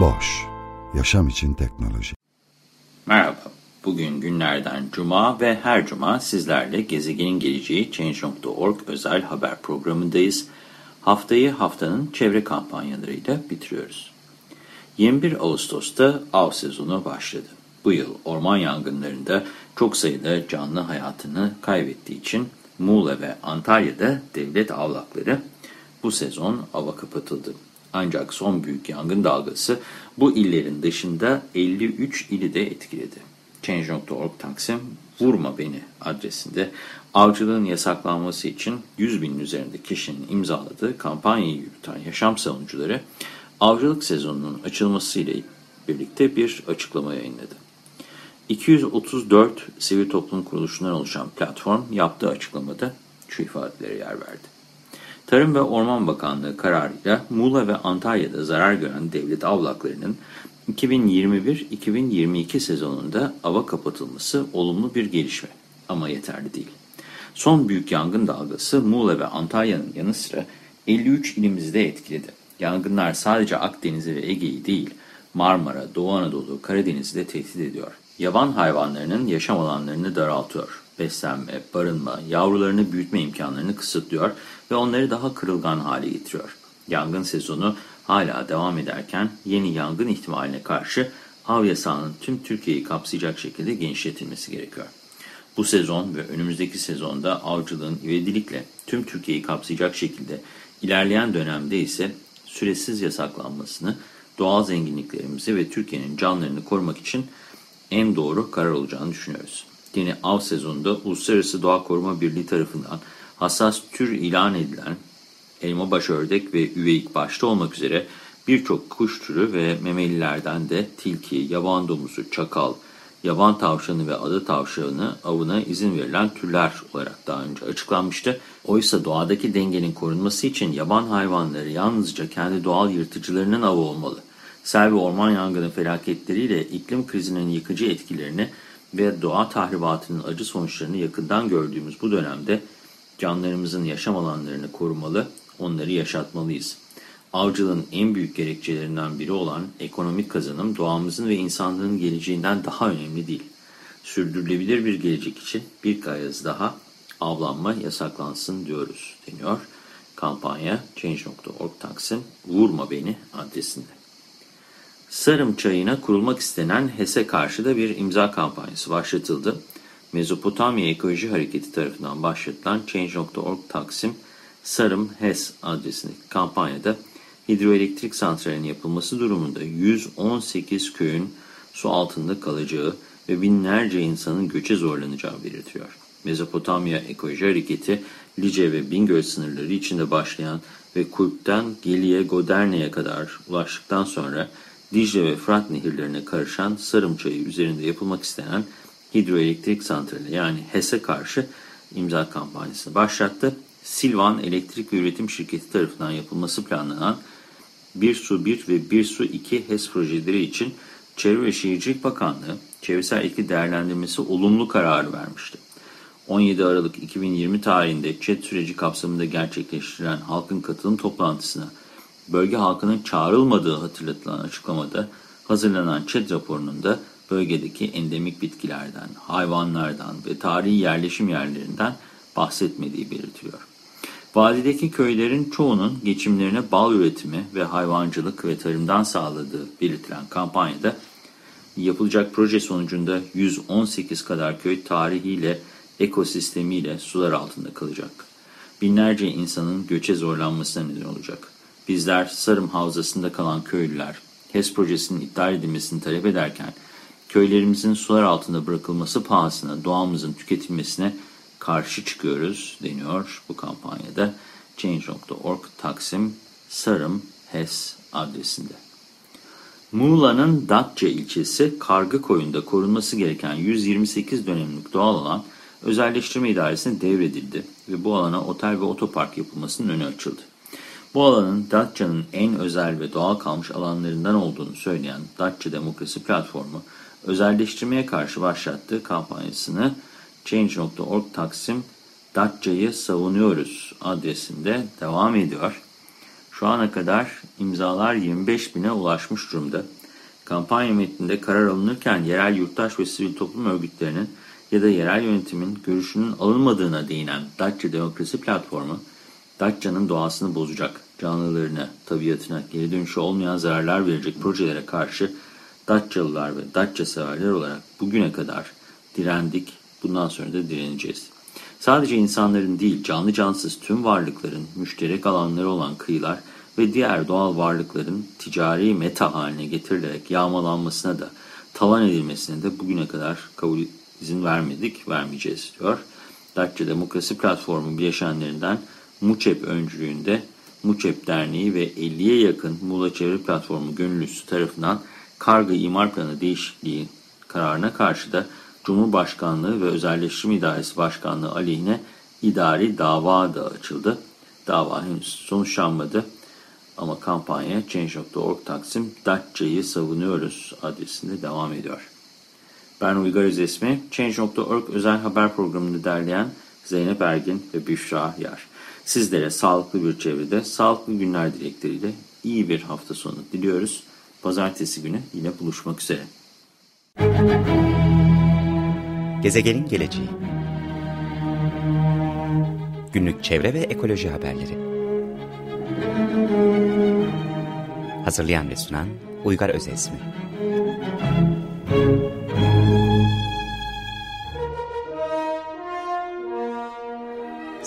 Boş, yaşam için teknoloji. Merhaba, bugün günlerden cuma ve her cuma sizlerle Gezegenin Geleceği Change.org özel haber programındayız. Haftayı haftanın çevre kampanyalarıyla bitiriyoruz. 21 Ağustos'ta av sezonu başladı. Bu yıl orman yangınlarında çok sayıda canlı hayatını kaybettiği için Muğla ve Antalya'da devlet avlakları bu sezon ava kapatıldı. Ancak son büyük yangın dalgası bu illerin dışında 53 ili de etkiledi. Change.org Taksim Vurma Beni adresinde avcılığın yasaklanması için 100 binin üzerinde kişinin imzaladığı kampanyayı yürüten yaşam savunucuları avcılık sezonunun açılmasıyla birlikte bir açıklama yayınladı. 234 sivil toplum kuruluşundan oluşan platform yaptığı açıklamada şu ifadelere yer verdi. Tarım ve Orman Bakanlığı kararıyla Muğla ve Antalya'da zarar gören devlet avlaklarının 2021-2022 sezonunda ava kapatılması olumlu bir gelişme ama yeterli değil. Son büyük yangın dalgası Muğla ve Antalya'nın yanı sıra 53 ilimizde etkiledi. Yangınlar sadece Akdeniz'i ve Ege'yi değil, Marmara, Doğu Anadolu, Karadeniz'i de tehdit ediyor. Yaban hayvanlarının yaşam alanlarını daraltıyor. Beslenme, barınma, yavrularını büyütme imkanlarını kısıtlıyor ve onları daha kırılgan hale getiriyor. Yangın sezonu hala devam ederken yeni yangın ihtimaline karşı av yasağının tüm Türkiye'yi kapsayacak şekilde genişletilmesi gerekiyor. Bu sezon ve önümüzdeki sezonda avcılığın ivedilikle tüm Türkiye'yi kapsayacak şekilde ilerleyen dönemde ise süresiz yasaklanmasını doğal zenginliklerimizi ve Türkiye'nin canlarını korumak için en doğru karar olacağını düşünüyoruz. Yeni av sezonunda Uluslararası Doğa Koruma Birliği tarafından hassas tür ilan edilen elma başördek ve üveyik başta olmak üzere birçok kuş türü ve memelilerden de tilki, yaban domuzu, çakal, yaban tavşanı ve adı tavşanı avına izin verilen türler olarak daha önce açıklanmıştı. Oysa doğadaki dengenin korunması için yaban hayvanları yalnızca kendi doğal yırtıcılarının avı olmalı. Sel ve orman yangını felaketleriyle iklim krizinin yıkıcı etkilerini ve doğa tahribatının acı sonuçlarını yakından gördüğümüz bu dönemde canlarımızın yaşam alanlarını korumalı, onları yaşatmalıyız. Avcılığın en büyük gerekçelerinden biri olan ekonomik kazanım doğamızın ve insanlığın geleceğinden daha önemli değil. Sürdürülebilir bir gelecek için bir kez daha avlanma yasaklansın diyoruz deniyor. Kampanya Change.org Taksim Vurma Beni adresinde. Sarım çayına kurulmak istenen HES'e karşı da bir imza kampanyası başlatıldı. Mezopotamya Ekoloji Hareketi tarafından başlatılan Change.org Taksim Sarım HES adresindeki kampanyada hidroelektrik santralinin yapılması durumunda 118 köyün su altında kalacağı ve binlerce insanın göçe zorlanacağı belirtiyor. Mezopotamya Ekoloji Hareketi, Lice ve Bingöl sınırları içinde başlayan ve Kulp'ten Geli'ye Goderne'ye kadar ulaştıktan sonra Dicle ve Fırat nehirlerine karışan Sarım Çayı üzerinde yapılmak istenen hidroelektrik santrali yani HES'e karşı imza kampanyasını başlattı. Silvan Elektrik ve Üretim Şirketi tarafından yapılması planlanan Bir Su 1 ve Bir Su 2 HES projeleri için Çevre ve Şehircilik Bakanlığı çevresel etki değerlendirmesi olumlu kararı vermişti. 17 Aralık 2020 tarihinde ÇED süreci kapsamında gerçekleştirilen halkın katılım toplantısına bölge halkının çağrılmadığı hatırlatılan açıklamada hazırlanan ÇED raporunun da bölgedeki endemik bitkilerden, hayvanlardan ve tarihi yerleşim yerlerinden bahsetmediği belirtiliyor. Vadideki köylerin çoğunun geçimlerine bal üretimi ve hayvancılık ve tarımdan sağladığı belirtilen kampanyada yapılacak proje sonucunda 118 kadar köy tarihiyle, ekosistemiyle sular altında kalacak. Binlerce insanın göçe zorlanmasına neden olacak. Bizler Sarım Havzası'nda kalan köylüler HES projesinin iptal edilmesini talep ederken köylerimizin sular altında bırakılması pahasına doğamızın tüketilmesine karşı çıkıyoruz deniyor bu kampanyada. Change.org Taksim Sarım HES adresinde. Muğla'nın Datça ilçesi Kargıkoyun'da korunması gereken 128 dönemlik doğal alan özelleştirme idaresine devredildi ve bu alana otel ve otopark yapılmasının önü açıldı. Bu alanın Datça'nın en özel ve doğal kalmış alanlarından olduğunu söyleyen Datça Demokrasi Platformu, özelleştirmeye karşı başlattığı kampanyasını Change.org Taksim Datça'yı savunuyoruz adresinde devam ediyor. Şu ana kadar imzalar 25 bine ulaşmış durumda. Kampanya metninde karar alınırken yerel yurttaş ve sivil toplum örgütlerinin ya da yerel yönetimin görüşünün alınmadığına değinen Datça Demokrasi Platformu, Datça'nın doğasını bozacak, canlılarına, tabiatına geri dönüşü olmayan zararlar verecek projelere karşı Datçalılar ve Datça severler olarak bugüne kadar direndik, bundan sonra da direneceğiz. Sadece insanların değil, canlı cansız tüm varlıkların müşterek alanları olan kıyılar ve diğer doğal varlıkların ticari meta haline getirilerek yağmalanmasına da talan edilmesine de bugüne kadar kabul izin vermedik, vermeyeceğiz diyor. Datça Demokrasi Platformu bileşenlerinden MUÇEP öncülüğünde MUÇEP Derneği ve 50'ye yakın Muğla Çevre Platformu gönüllüsü tarafından karga imar planı değişikliği kararına karşı da Cumhurbaşkanlığı ve Özelleştirme İdaresi Başkanlığı aleyhine idari dava da açıldı. Dava henüz sonuçlanmadı ama kampanya Change.org Taksim Datça'yı savunuyoruz adresinde devam ediyor. Ben Uygar Özesmi, Change.org özel haber programını derleyen Zeynep Ergin ve Büşra Yar. Sizlere sağlıklı bir çevrede, sağlıklı günler dilekleriyle iyi bir hafta sonu diliyoruz. Pazartesi günü yine buluşmak üzere. Gezegenin geleceği Günlük çevre ve ekoloji haberleri Hazırlayan ve sunan Uygar Özesmi